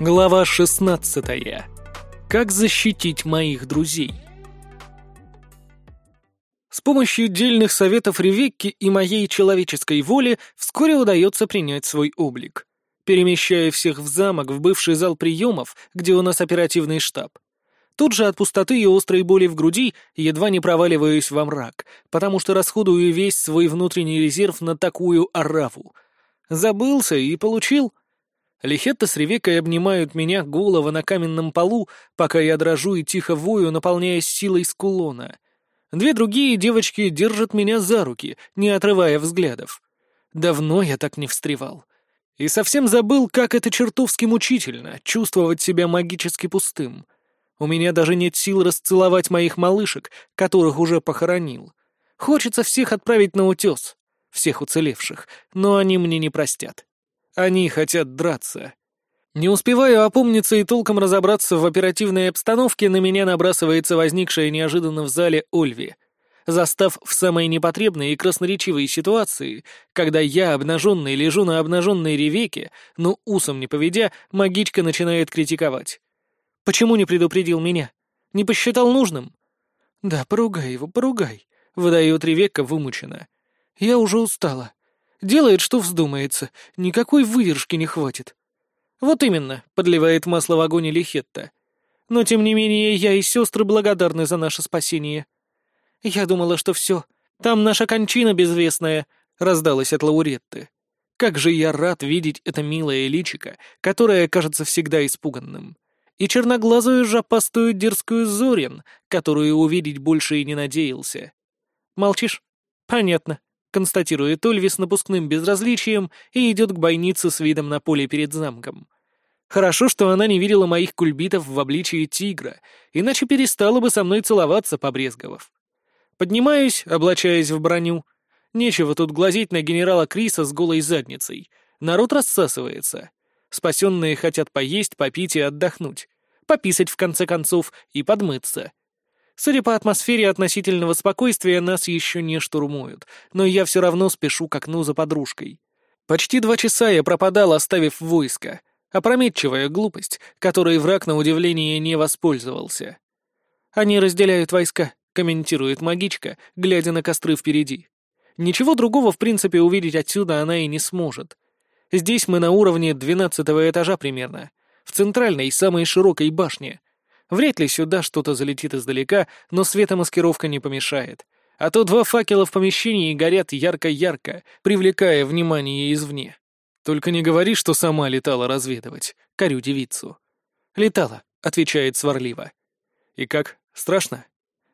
Глава 16. Как защитить моих друзей? С помощью дельных советов Ревекки и моей человеческой воли вскоре удается принять свой облик. Перемещая всех в замок, в бывший зал приемов, где у нас оперативный штаб. Тут же от пустоты и острой боли в груди едва не проваливаюсь во мрак, потому что расходую весь свой внутренний резерв на такую ораву. Забылся и получил Лихетта с Ревекой обнимают меня голова на каменном полу, пока я дрожу и тихо вою, наполняясь силой с кулона. Две другие девочки держат меня за руки, не отрывая взглядов. Давно я так не встревал. И совсем забыл, как это чертовски мучительно — чувствовать себя магически пустым. У меня даже нет сил расцеловать моих малышек, которых уже похоронил. Хочется всех отправить на утес, всех уцелевших, но они мне не простят. Они хотят драться. Не успеваю опомниться и толком разобраться в оперативной обстановке, на меня набрасывается возникшая неожиданно в зале Ольви. Застав в самой непотребной и красноречивой ситуации, когда я, обнаженный, лежу на обнаженной ревеке, но усом не поведя, магичка начинает критиковать. «Почему не предупредил меня? Не посчитал нужным?» «Да, поругай его, поругай», — выдает Ревекка вымученно. «Я уже устала. Делает, что вздумается. Никакой выдержки не хватит. Вот именно, подливает масло в огонь Лихетта. Но, тем не менее, я и сестры благодарны за наше спасение. Я думала, что все. Там наша кончина безвестная, раздалась от Лауретты. Как же я рад видеть это милое личико, которое кажется всегда испуганным. И черноглазую жопастую дерзкую Зорин, которую увидеть больше и не надеялся. Молчишь? Понятно констатирует Ольви с напускным безразличием и идет к бойнице с видом на поле перед замком. Хорошо, что она не видела моих кульбитов в обличии тигра, иначе перестала бы со мной целоваться, побрезговав. Поднимаюсь, облачаясь в броню. Нечего тут глазеть на генерала Криса с голой задницей. Народ рассасывается. Спасенные хотят поесть, попить и отдохнуть. Пописать, в конце концов, и подмыться. Судя по атмосфере относительного спокойствия, нас еще не штурмуют, но я все равно спешу к окну за подружкой. Почти два часа я пропадал, оставив войско. Опрометчивая глупость, которой враг, на удивление, не воспользовался. «Они разделяют войска», — комментирует магичка, глядя на костры впереди. Ничего другого, в принципе, увидеть отсюда она и не сможет. Здесь мы на уровне двенадцатого этажа примерно, в центральной, самой широкой башне — Вряд ли сюда что-то залетит издалека, но светомаскировка не помешает. А то два факела в помещении горят ярко-ярко, привлекая внимание извне. Только не говори, что сама летала разведывать. Корю девицу. «Летала», — отвечает сварливо. «И как, страшно?»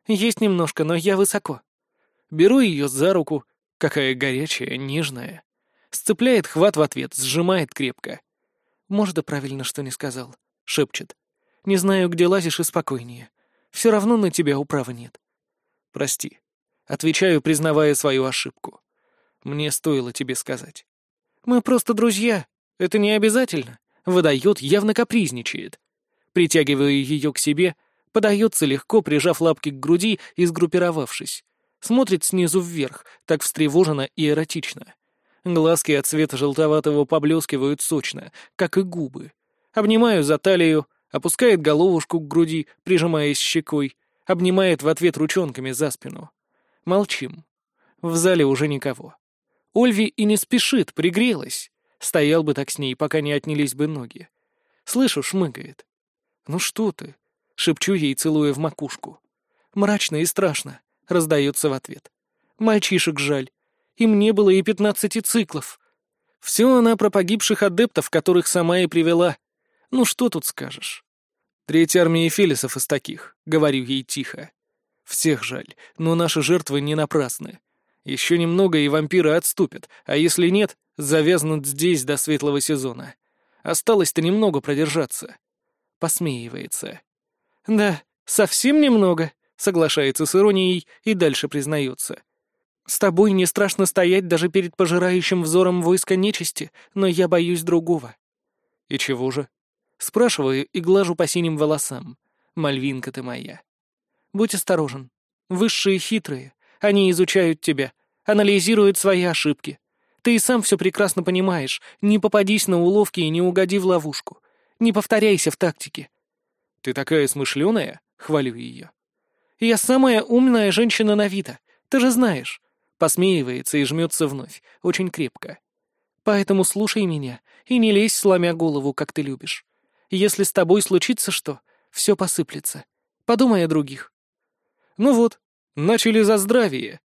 «Есть немножко, но я высоко». Беру ее за руку, какая горячая, нежная. Сцепляет хват в ответ, сжимает крепко. «Может, и правильно, что не сказал», — шепчет. Не знаю, где лазишь, и спокойнее. Все равно на тебя управы нет. Прости. Отвечаю, признавая свою ошибку. Мне стоило тебе сказать. Мы просто друзья. Это не обязательно. Выдает, явно капризничает. Притягиваю ее к себе, подается легко, прижав лапки к груди и сгруппировавшись. Смотрит снизу вверх, так встревоженно и эротично. Глазки от цвета желтоватого поблескивают сочно, как и губы. Обнимаю за талию, опускает головушку к груди, прижимаясь щекой, обнимает в ответ ручонками за спину. Молчим. В зале уже никого. Ольви и не спешит, пригрелась. Стоял бы так с ней, пока не отнялись бы ноги. Слышу, шмыгает. «Ну что ты?» — шепчу ей, целуя в макушку. «Мрачно и страшно», — раздается в ответ. «Мальчишек жаль. Им не было и пятнадцати циклов. Все она про погибших адептов, которых сама и привела. Ну что тут скажешь? Третья армия фелисов из таких, говорю ей тихо. Всех жаль, но наши жертвы не напрасны. Еще немного, и вампиры отступят, а если нет, завязнут здесь до светлого сезона. Осталось-то немного продержаться. Посмеивается. Да, совсем немного, соглашается с иронией и дальше признается. С тобой не страшно стоять даже перед пожирающим взором войска нечисти, но я боюсь другого. И чего же? Спрашиваю и глажу по синим волосам. Мальвинка ты моя. Будь осторожен. Высшие хитрые. Они изучают тебя, анализируют свои ошибки. Ты и сам все прекрасно понимаешь. Не попадись на уловки и не угоди в ловушку. Не повторяйся в тактике». «Ты такая смышленая?» — хвалю ее. «Я самая умная женщина на Вита, ты же знаешь». Посмеивается и жмется вновь, очень крепко. «Поэтому слушай меня и не лезь, сломя голову, как ты любишь. Если с тобой случится что, все посыплется. Подумай о других». «Ну вот, начали за здравие».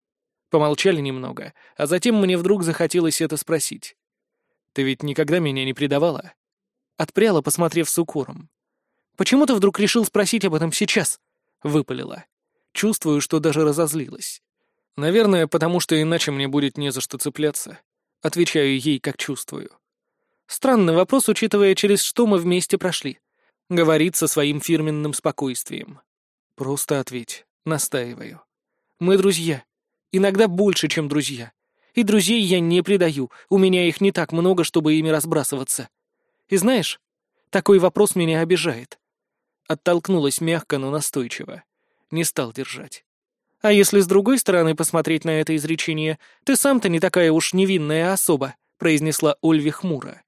Помолчали немного, а затем мне вдруг захотелось это спросить. «Ты ведь никогда меня не предавала?» Отпряла, посмотрев с укором. «Почему ты вдруг решил спросить об этом сейчас?» Выпалила. Чувствую, что даже разозлилась. Наверное, потому что иначе мне будет не за что цепляться. Отвечаю ей, как чувствую. Странный вопрос, учитывая, через что мы вместе прошли. Говорит со своим фирменным спокойствием. Просто ответь. Настаиваю. Мы друзья. Иногда больше, чем друзья. И друзей я не предаю, у меня их не так много, чтобы ими разбрасываться. И знаешь, такой вопрос меня обижает. Оттолкнулась мягко, но настойчиво. Не стал держать. А если с другой стороны посмотреть на это изречение, ты сам-то не такая уж невинная особа, произнесла Ольви хмуро.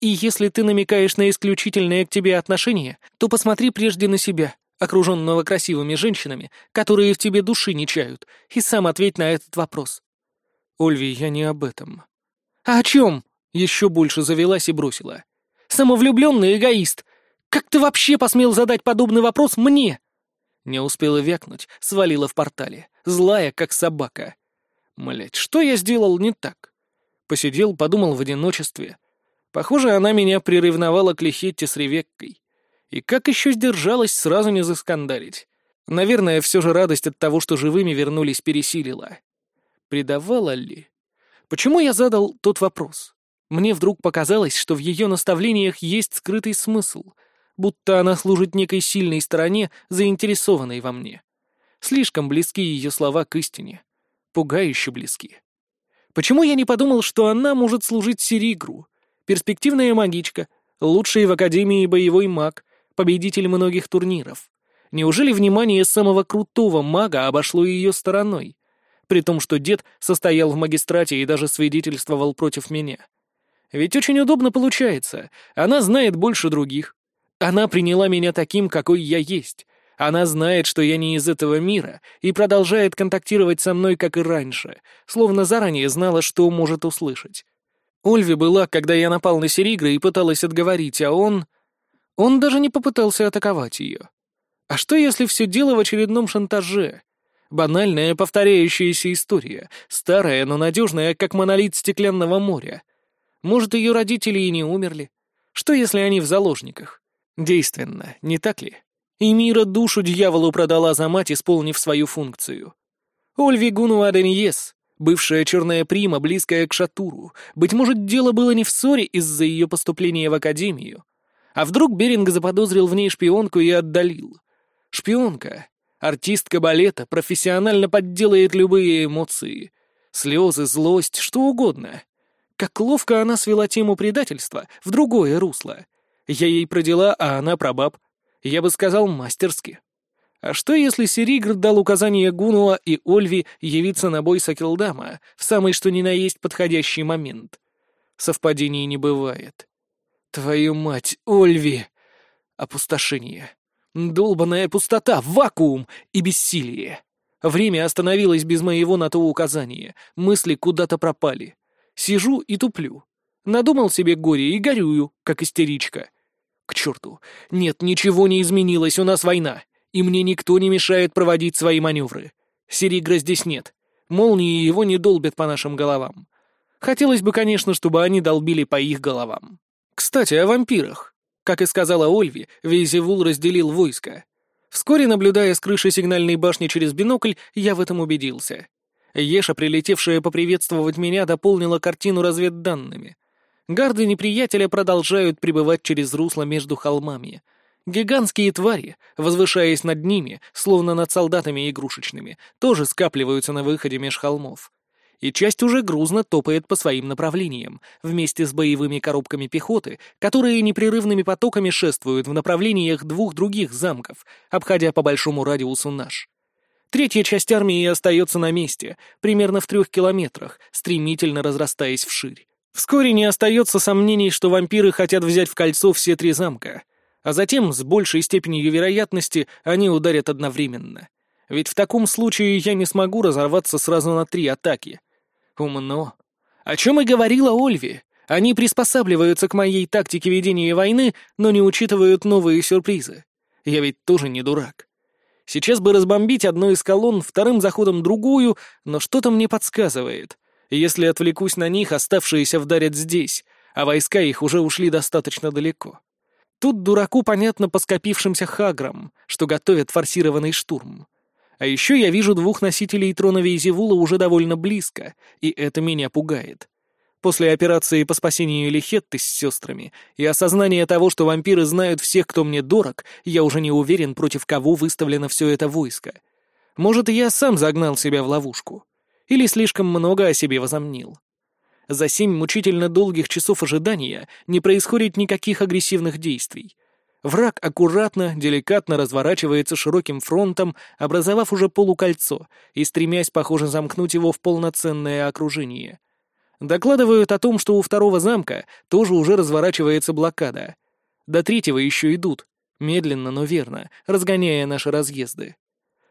И если ты намекаешь на исключительное к тебе отношение, то посмотри прежде на себя, окруженного красивыми женщинами, которые в тебе души не чают, и сам ответь на этот вопрос. Ольви, я не об этом. А о чем? Еще больше завелась и бросила. Самовлюбленный эгоист. Как ты вообще посмел задать подобный вопрос мне? Не успела вякнуть, свалила в портале, злая, как собака. Млять, что я сделал не так? Посидел, подумал в одиночестве. Похоже, она меня приревновала к Лихетте с Ревеккой. И как еще сдержалась сразу не заскандалить? Наверное, все же радость от того, что живыми вернулись, пересилила. Предавала ли? Почему я задал тот вопрос? Мне вдруг показалось, что в ее наставлениях есть скрытый смысл — будто она служит некой сильной стороне, заинтересованной во мне. Слишком близки ее слова к истине. Пугающе близки. Почему я не подумал, что она может служить Сиригру? Перспективная магичка, лучший в Академии боевой маг, победитель многих турниров. Неужели внимание самого крутого мага обошло ее стороной? При том, что дед состоял в магистрате и даже свидетельствовал против меня. Ведь очень удобно получается. Она знает больше других, она приняла меня таким, какой я есть. Она знает, что я не из этого мира, и продолжает контактировать со мной, как и раньше, словно заранее знала, что может услышать. Ольви была, когда я напал на Серигра и пыталась отговорить, а он... Он даже не попытался атаковать ее. А что, если все дело в очередном шантаже? Банальная повторяющаяся история, старая, но надежная, как монолит стеклянного моря. Может, ее родители и не умерли? Что, если они в заложниках? Действенно, не так ли? И Мира душу дьяволу продала за мать, исполнив свою функцию. Ольви Гунуаденьес, бывшая черная прима, близкая к Шатуру, быть может, дело было не в ссоре из-за ее поступления в академию. А вдруг Беринг заподозрил в ней шпионку и отдалил? Шпионка, артистка балета, профессионально подделает любые эмоции. Слезы, злость, что угодно. Как ловко она свела тему предательства в другое русло — я ей про дела, а она про баб. Я бы сказал, мастерски. А что, если Серигр дал указание Гунуа и Ольви явиться на бой Сакилдама в самый что ни на есть подходящий момент? Совпадений не бывает. Твою мать, Ольви! Опустошение. Долбаная пустота, вакуум и бессилие. Время остановилось без моего на то указания, мысли куда-то пропали. Сижу и туплю. Надумал себе горе и горюю, как истеричка. К черту. Нет, ничего не изменилось, у нас война. И мне никто не мешает проводить свои маневры. Серигра здесь нет. Молнии его не долбят по нашим головам. Хотелось бы, конечно, чтобы они долбили по их головам. Кстати, о вампирах. Как и сказала Ольви, Вейзевул разделил войско. Вскоре, наблюдая с крыши сигнальной башни через бинокль, я в этом убедился. Еша, прилетевшая поприветствовать меня, дополнила картину разведданными — Гарды неприятеля продолжают пребывать через русло между холмами. Гигантские твари, возвышаясь над ними, словно над солдатами игрушечными, тоже скапливаются на выходе меж холмов. И часть уже грузно топает по своим направлениям, вместе с боевыми коробками пехоты, которые непрерывными потоками шествуют в направлениях двух других замков, обходя по большому радиусу наш. Третья часть армии остается на месте, примерно в трех километрах, стремительно разрастаясь вширь. Вскоре не остается сомнений, что вампиры хотят взять в кольцо все три замка, а затем, с большей степенью вероятности, они ударят одновременно. Ведь в таком случае я не смогу разорваться сразу на три атаки. Умно. О чем и говорила Ольви. Они приспосабливаются к моей тактике ведения войны, но не учитывают новые сюрпризы. Я ведь тоже не дурак. Сейчас бы разбомбить одну из колонн, вторым заходом другую, но что-то мне подсказывает. Если отвлекусь на них, оставшиеся вдарят здесь, а войска их уже ушли достаточно далеко. Тут дураку понятно по скопившимся хаграм, что готовят форсированный штурм. А еще я вижу двух носителей трона Вейзевула уже довольно близко, и это меня пугает. После операции по спасению Лихетты с сестрами и осознания того, что вампиры знают всех, кто мне дорог, я уже не уверен, против кого выставлено все это войско. Может, я сам загнал себя в ловушку. Или слишком много о себе возомнил. За семь мучительно долгих часов ожидания не происходит никаких агрессивных действий. Враг аккуратно, деликатно разворачивается широким фронтом, образовав уже полукольцо и стремясь, похоже, замкнуть его в полноценное окружение. Докладывают о том, что у второго замка тоже уже разворачивается блокада. До третьего еще идут, медленно, но верно, разгоняя наши разъезды.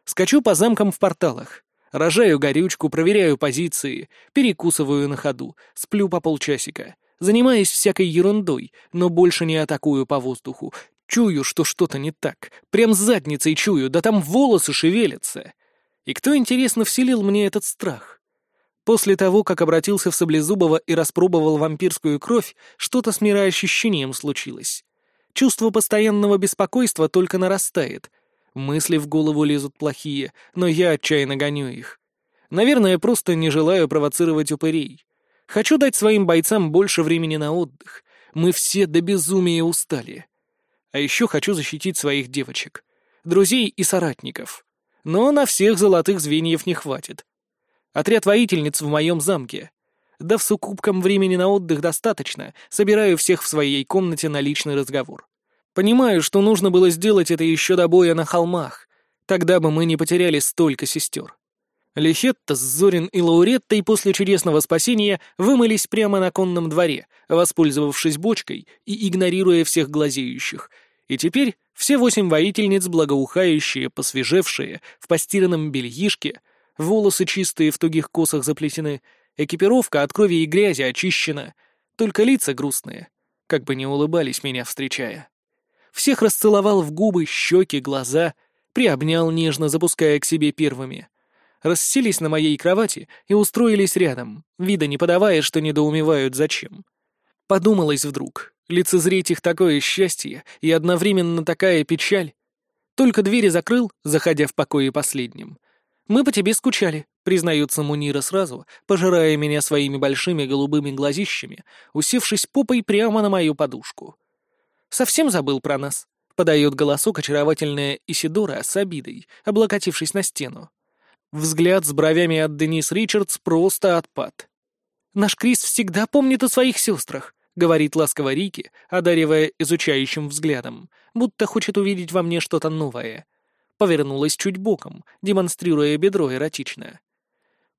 Скачу по замкам в порталах. Рожаю горючку, проверяю позиции, перекусываю на ходу, сплю по полчасика. Занимаюсь всякой ерундой, но больше не атакую по воздуху. Чую, что что-то не так. Прям с задницей чую, да там волосы шевелятся. И кто, интересно, вселил мне этот страх? После того, как обратился в Саблезубова и распробовал вампирскую кровь, что-то с мироощущением случилось. Чувство постоянного беспокойства только нарастает. Мысли в голову лезут плохие, но я отчаянно гоню их. Наверное, просто не желаю провоцировать упырей. Хочу дать своим бойцам больше времени на отдых. Мы все до безумия устали. А еще хочу защитить своих девочек, друзей и соратников. Но на всех золотых звеньев не хватит. Отряд воительниц в моем замке. Да в суккубкам времени на отдых достаточно, собираю всех в своей комнате на личный разговор. Понимаю, что нужно было сделать это еще до боя на холмах. Тогда бы мы не потеряли столько сестер. Лехетта, Зорин и Лауреттой после чудесного спасения вымылись прямо на конном дворе, воспользовавшись бочкой и игнорируя всех глазеющих. И теперь все восемь воительниц, благоухающие, посвежевшие, в постиранном бельишке, волосы чистые в тугих косах заплетены, экипировка от крови и грязи очищена, только лица грустные, как бы не улыбались меня встречая. Всех расцеловал в губы, щеки, глаза, приобнял нежно, запуская к себе первыми. Расселись на моей кровати и устроились рядом, вида не подавая, что недоумевают зачем. Подумалось вдруг, лицезреть их такое счастье и одновременно такая печаль. Только двери закрыл, заходя в покое последним, «Мы по тебе скучали», — признается Мунира сразу, пожирая меня своими большими голубыми глазищами, усевшись попой прямо на мою подушку. «Совсем забыл про нас», — подает голосок очаровательная Исидора с обидой, облокотившись на стену. Взгляд с бровями от Денис Ричардс просто отпад. «Наш Крис всегда помнит о своих сестрах», — говорит ласково Рики, одаривая изучающим взглядом, будто хочет увидеть во мне что-то новое — повернулась чуть боком, демонстрируя бедро эротичное.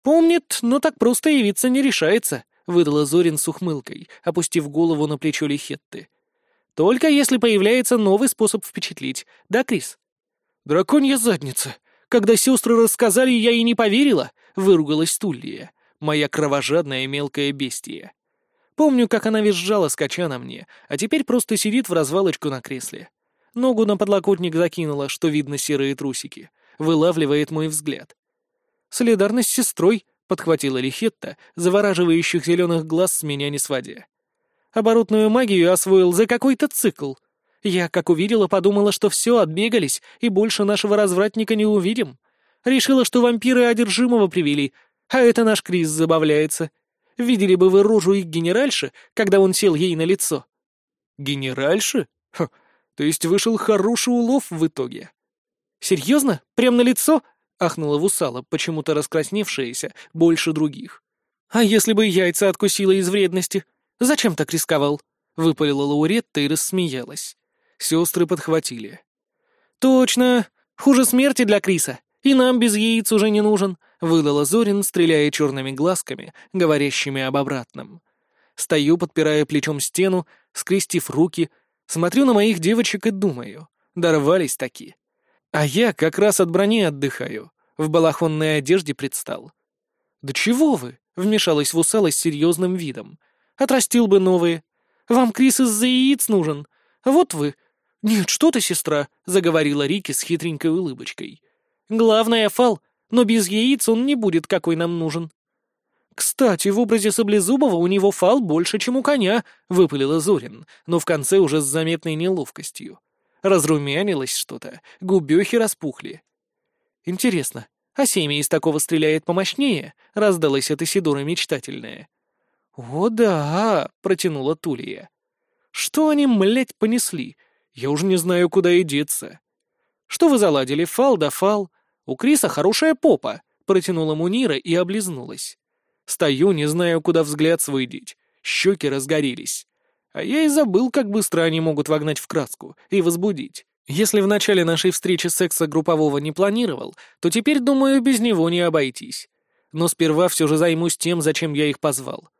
«Помнит, но так просто явиться не решается», — выдала Зорин с ухмылкой, опустив голову на плечо Лихетты. «Только если появляется новый способ впечатлить, да, Крис?» «Драконья задница! Когда сестры рассказали, я и не поверила!» — выругалась Туллия, моя кровожадная мелкая бестия. Помню, как она визжала, скача на мне, а теперь просто сидит в развалочку на кресле. Ногу на подлокотник закинула, что видно серые трусики. Вылавливает мой взгляд. «Солидарность с сестрой», — подхватила Лихетта, завораживающих зеленых глаз с меня не сводя. «Оборотную магию освоил за какой-то цикл. Я, как увидела, подумала, что все, отбегались, и больше нашего развратника не увидим. Решила, что вампиры одержимого привели, а это наш Крис забавляется. Видели бы вы рожу их генеральши, когда он сел ей на лицо». «Генеральши? Ха, то есть вышел хороший улов в итоге. «Серьезно? Прям на лицо?» — ахнула Вусала, почему-то раскрасневшаяся больше других. «А если бы яйца откусила из вредности? Зачем так рисковал?» — выпалила Лауретта и рассмеялась. Сестры подхватили. «Точно! Хуже смерти для Криса. И нам без яиц уже не нужен», — выдала Зорин, стреляя черными глазками, говорящими об обратном. Стою, подпирая плечом стену, скрестив руки, смотрю на моих девочек и думаю. Дорвались таки. А я как раз от брони отдыхаю. В балахонной одежде предстал. «Да чего вы?» — вмешалась в усала с серьезным видом. «Отрастил бы новые. Вам Крис из-за яиц нужен. Вот вы». «Нет, что ты, сестра», — заговорила Рики с хитренькой улыбочкой. «Главное, фал, но без яиц он не будет, какой нам нужен. «Кстати, в образе Саблезубова у него фал больше, чем у коня», — выпалила Зорин, но в конце уже с заметной неловкостью. Разрумянилось что-то, губёхи распухли. «Интересно, а семя из такого стреляет помощнее?» — раздалась эта Сидора мечтательная. «О да», — протянула Тулия. «Что они, млять, понесли? Я уже не знаю, куда и деться». «Что вы заладили, фал да фал? У Криса хорошая попа», — протянула Мунира и облизнулась. Стою, не знаю, куда взгляд свой. Щеки разгорелись. А я и забыл, как быстро они могут вогнать в краску и возбудить. Если в начале нашей встречи секса группового не планировал, то теперь, думаю, без него не обойтись. Но сперва все же займусь тем, зачем я их позвал.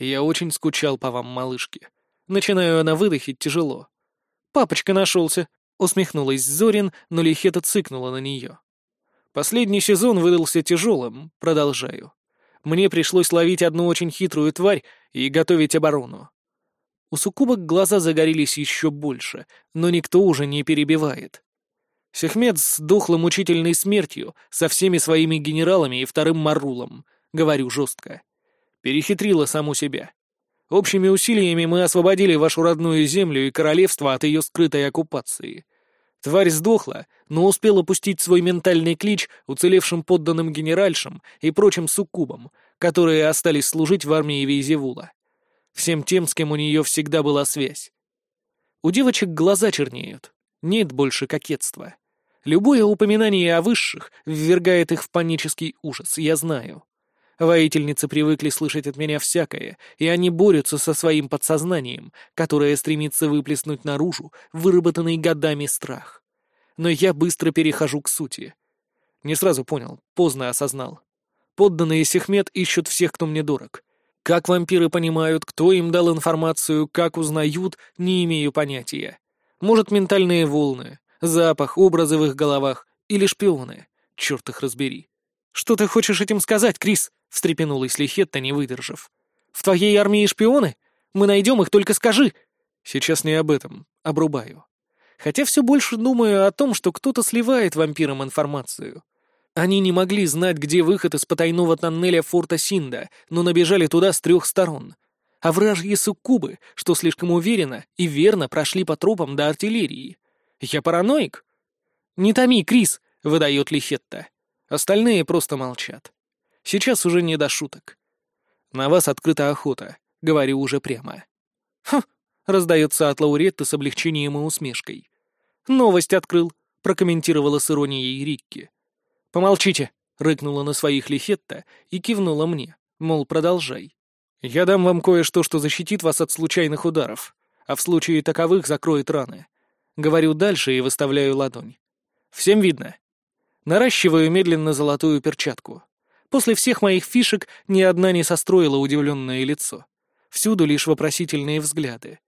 Я очень скучал по вам, малышки. Начинаю на выдохе тяжело. «Папочка нашелся», — усмехнулась Зорин, но Лихета цыкнула на нее. Последний сезон выдался тяжелым, продолжаю мне пришлось ловить одну очень хитрую тварь и готовить оборону. У суккубок глаза загорелись еще больше, но никто уже не перебивает. Сехмед сдохла мучительной смертью со всеми своими генералами и вторым Марулом, говорю жестко. Перехитрила саму себя. Общими усилиями мы освободили вашу родную землю и королевство от ее скрытой оккупации. Тварь сдохла, но успела пустить свой ментальный клич уцелевшим подданным генеральшам и прочим суккубам, которые остались служить в армии Вейзевула. Всем тем, с кем у нее всегда была связь. У девочек глаза чернеют. Нет больше кокетства. Любое упоминание о высших ввергает их в панический ужас, я знаю. Воительницы привыкли слышать от меня всякое, и они борются со своим подсознанием, которое стремится выплеснуть наружу выработанный годами страх. Но я быстро перехожу к сути. Не сразу понял, поздно осознал. Подданные Сехмет ищут всех, кто мне дорог. Как вампиры понимают, кто им дал информацию, как узнают, не имею понятия. Может, ментальные волны, запах, образы в их головах или шпионы. Черт их разбери. «Что ты хочешь этим сказать, Крис?» — встрепенулась Лихетта, не выдержав. «В твоей армии шпионы? Мы найдем их, только скажи!» «Сейчас не об этом. Обрубаю. Хотя все больше думаю о том, что кто-то сливает вампирам информацию. Они не могли знать, где выход из потайного тоннеля форта Синда, но набежали туда с трех сторон. А вражьи суккубы, что слишком уверенно и верно прошли по тропам до артиллерии. Я параноик? «Не томи, Крис!» — выдает Лихетта. Остальные просто молчат. Сейчас уже не до шуток. На вас открыта охота, говорю уже прямо. Хм, раздается от Лауретты с облегчением и усмешкой. Новость открыл, прокомментировала с иронией Рикки. Помолчите, рыкнула на своих Лихетта и кивнула мне, мол, продолжай. Я дам вам кое-что, что защитит вас от случайных ударов, а в случае таковых закроет раны. Говорю дальше и выставляю ладонь. Всем видно? Наращиваю медленно золотую перчатку. После всех моих фишек ни одна не состроила удивленное лицо. Всюду лишь вопросительные взгляды.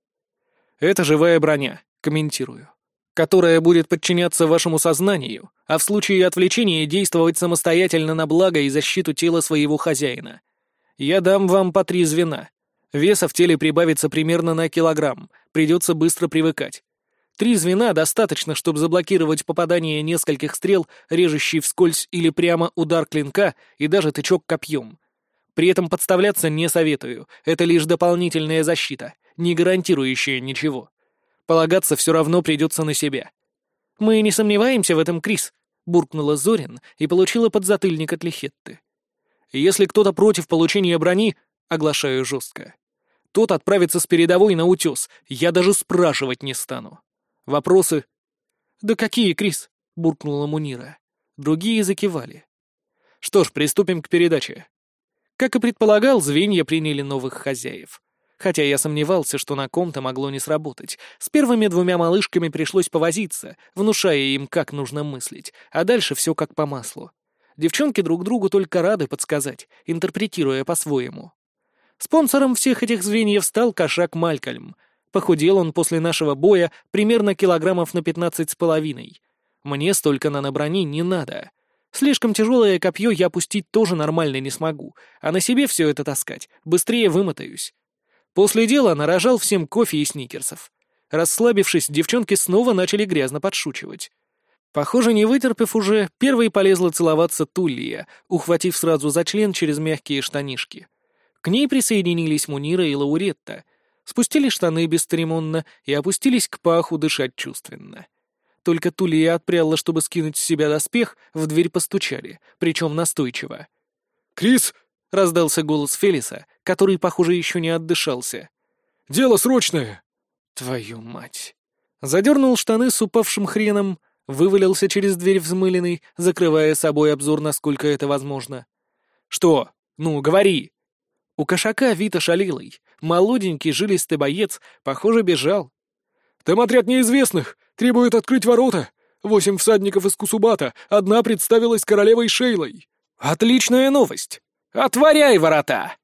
«Это живая броня», — комментирую, «которая будет подчиняться вашему сознанию, а в случае отвлечения действовать самостоятельно на благо и защиту тела своего хозяина. Я дам вам по три звена. Веса в теле прибавится примерно на килограмм, придется быстро привыкать. Три звена достаточно, чтобы заблокировать попадание нескольких стрел, режущий вскользь или прямо удар клинка и даже тычок копьем. При этом подставляться не советую, это лишь дополнительная защита, не гарантирующая ничего. Полагаться все равно придется на себя. «Мы не сомневаемся в этом, Крис», — буркнула Зорин и получила подзатыльник от Лихетты. «Если кто-то против получения брони, оглашаю жестко. Тот отправится с передовой на утес, я даже спрашивать не стану». Вопросы?» «Да какие, Крис?» — буркнула Мунира. Другие закивали. «Что ж, приступим к передаче». Как и предполагал, звенья приняли новых хозяев. Хотя я сомневался, что на ком-то могло не сработать. С первыми двумя малышками пришлось повозиться, внушая им, как нужно мыслить, а дальше все как по маслу. Девчонки друг другу только рады подсказать, интерпретируя по-своему. Спонсором всех этих звеньев стал кошак Малькольм. Похудел он после нашего боя примерно килограммов на пятнадцать с половиной. Мне столько наноброни не надо. Слишком тяжелое копье я пустить тоже нормально не смогу, а на себе все это таскать, быстрее вымотаюсь. После дела нарожал всем кофе и сникерсов. Расслабившись, девчонки снова начали грязно подшучивать. Похоже, не вытерпев уже, первой полезла целоваться Туллия, ухватив сразу за член через мягкие штанишки. К ней присоединились Мунира и Лауретта. Спустили штаны бесцеремонно и опустились к паху дышать чувственно. Только Тулия отпряла, чтобы скинуть с себя доспех, в дверь постучали, причем настойчиво. «Крис!» — раздался голос Фелиса, который, похоже, еще не отдышался. «Дело срочное!» «Твою мать!» Задернул штаны с упавшим хреном, вывалился через дверь взмыленный, закрывая собой обзор, насколько это возможно. «Что? Ну, говори!» У кошака Вита шалилой. Молоденький, жилистый боец, похоже, бежал. «Там отряд неизвестных! Требует открыть ворота! Восемь всадников из Кусубата, одна представилась королевой Шейлой!» «Отличная новость! Отворяй ворота!»